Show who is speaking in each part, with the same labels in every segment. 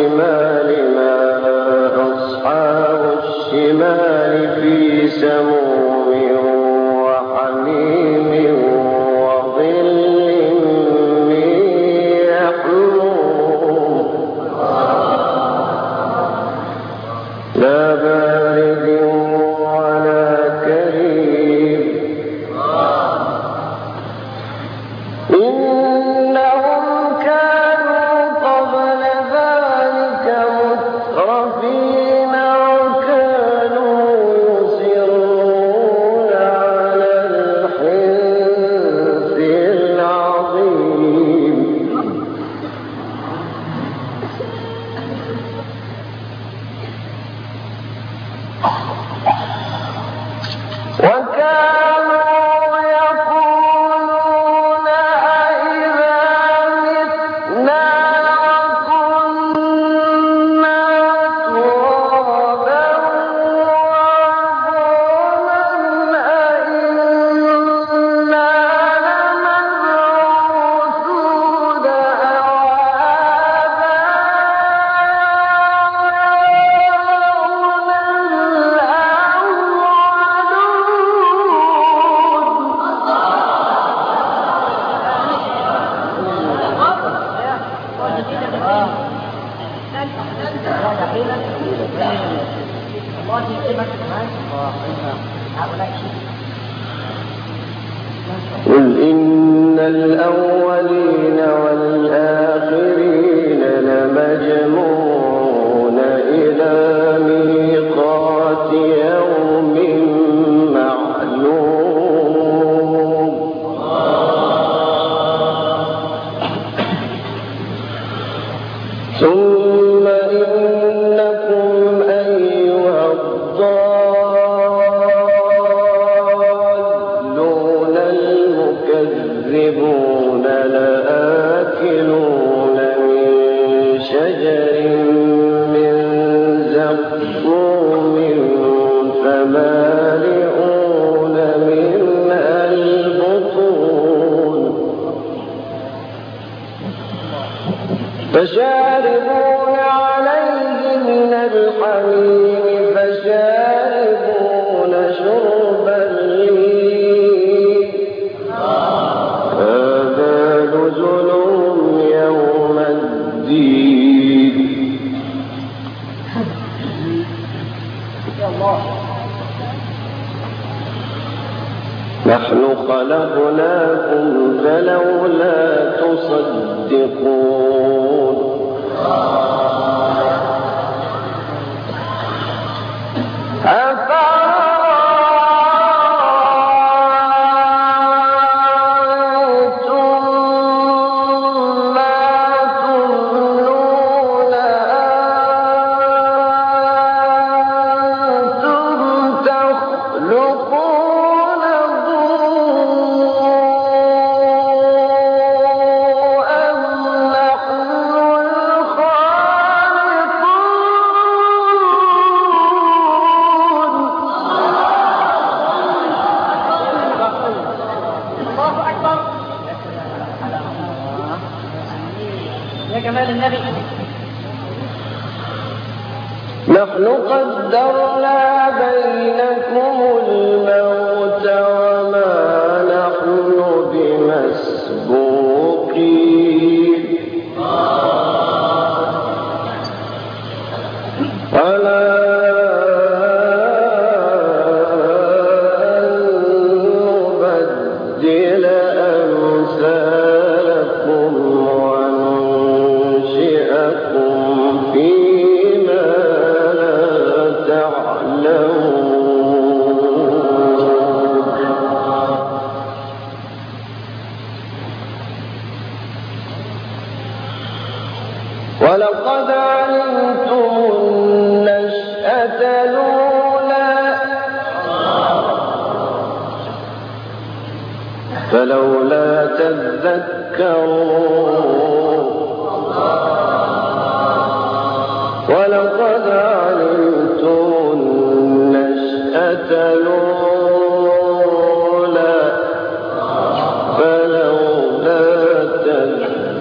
Speaker 1: الشمال ما أصحاب الشمال في سموم قل إن الأولين فشاربون عليه من الحميم فشاربون شرب الليل هذا نزل يوم الدين. نحن خلقناكم فلولا تصدقون تصدقون آمين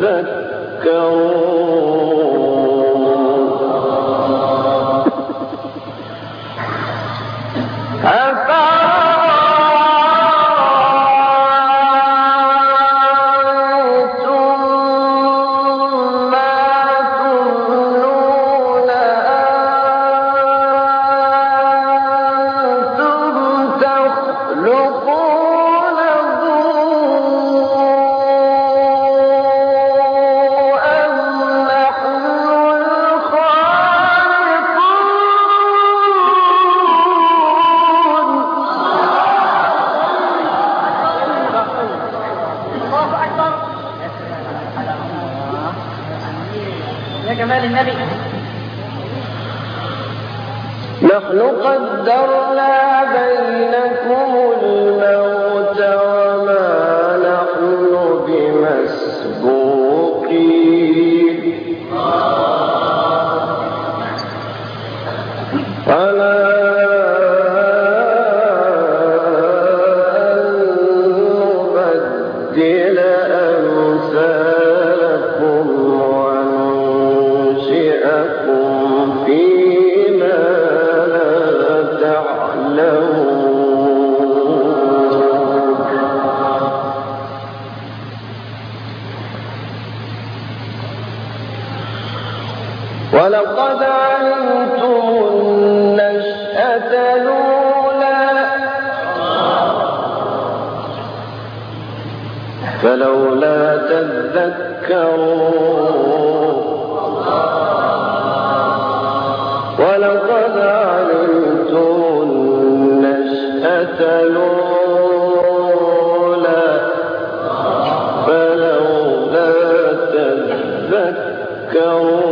Speaker 1: تذكرون. نحن قدرنا بينكم الموت. فلولا تذكرون ولقد علمتم النشأة الأولى فلولا تذكرون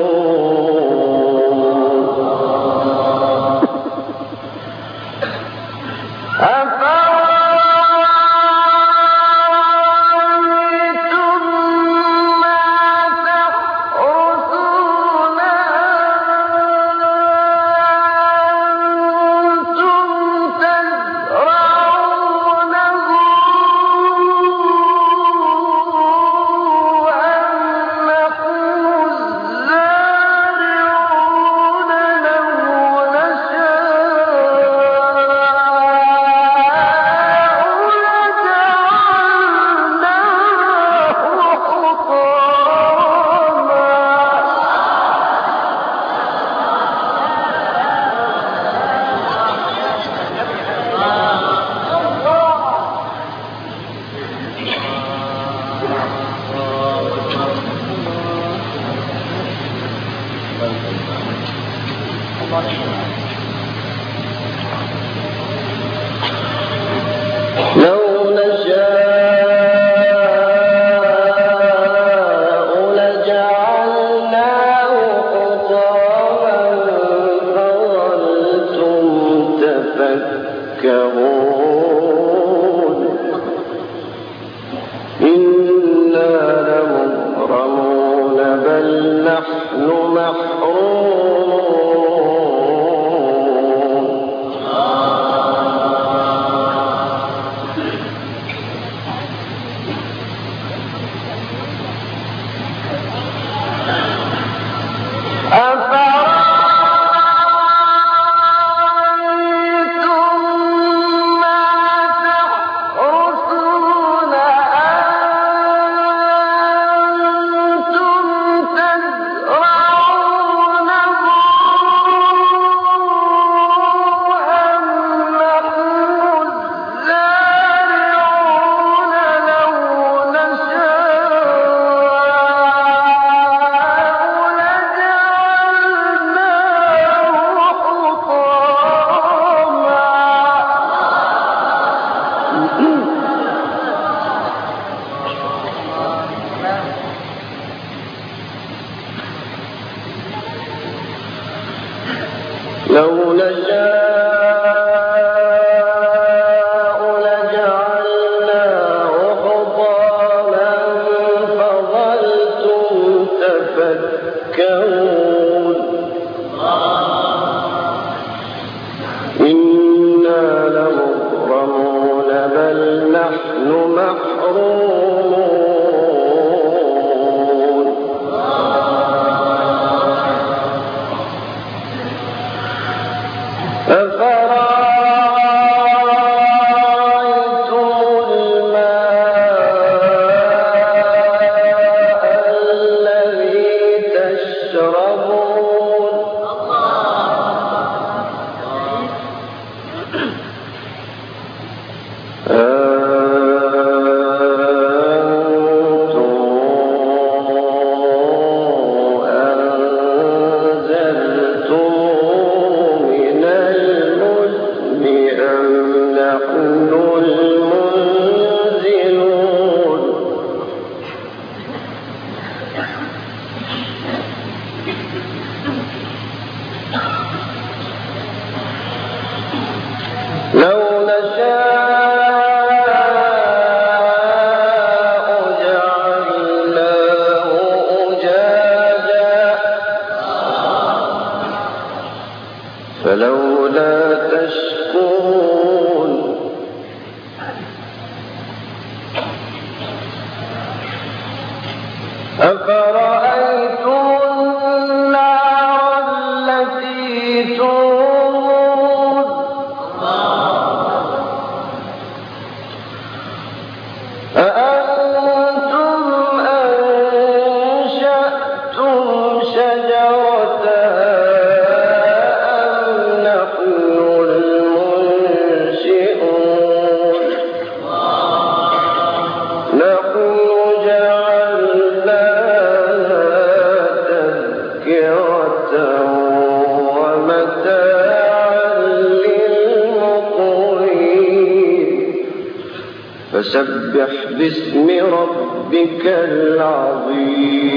Speaker 1: تذكرون نشاء فسبح باسم ربك العظيم.